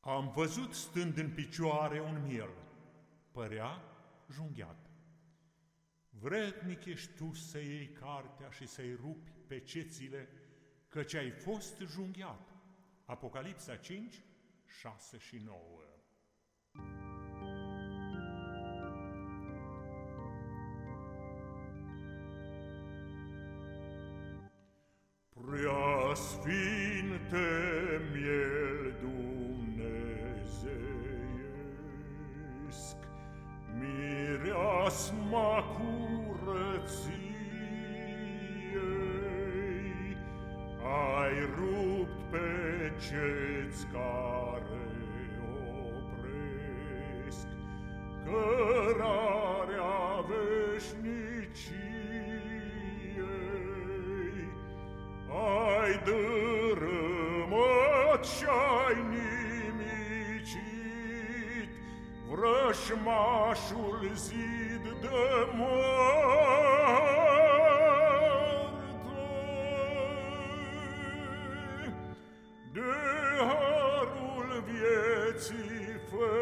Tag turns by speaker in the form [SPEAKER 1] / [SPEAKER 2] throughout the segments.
[SPEAKER 1] Am văzut stând în picioare un miel, părea junghiat. Vrednic ești tu să iei cartea și să-i rupi pe cețile, căci ai fost junghiat. Apocalipsa 5, 6 și 9 Prea sfinte curăției, ai rupt pe ceți care opresc cărarea veșniciei, ai dărâmat și-ai nimicit cășmașul zid de moarte. De harul vieții fără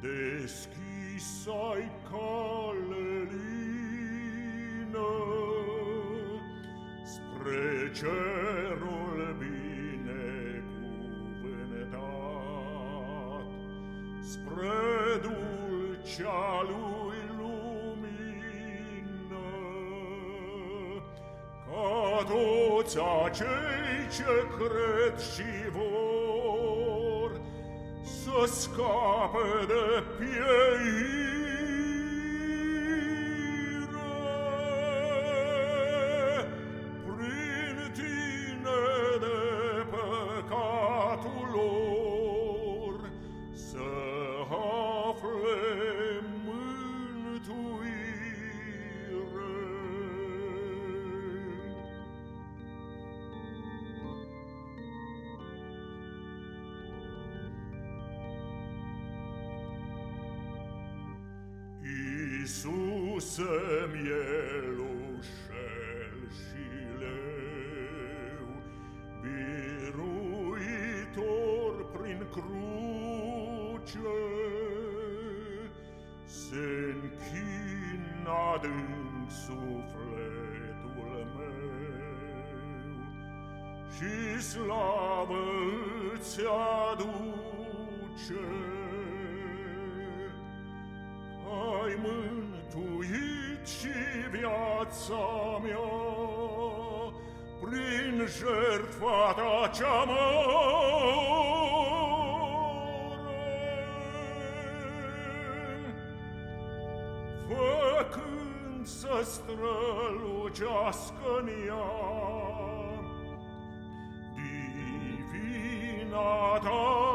[SPEAKER 1] Deschis ai cale lină Spre cerul binecuvântat Spre dulcea lui lumină Ca toți acei ce cred și vor se scape de piei Iisuse, mielușel și leu, biruitor prin cruce, se-nchin adânc sufletul meu și slavă îți aduce. Ai tu ici viața mea, prin jertfa ta cea mare. Făcând să strălucească-n ea, divina ta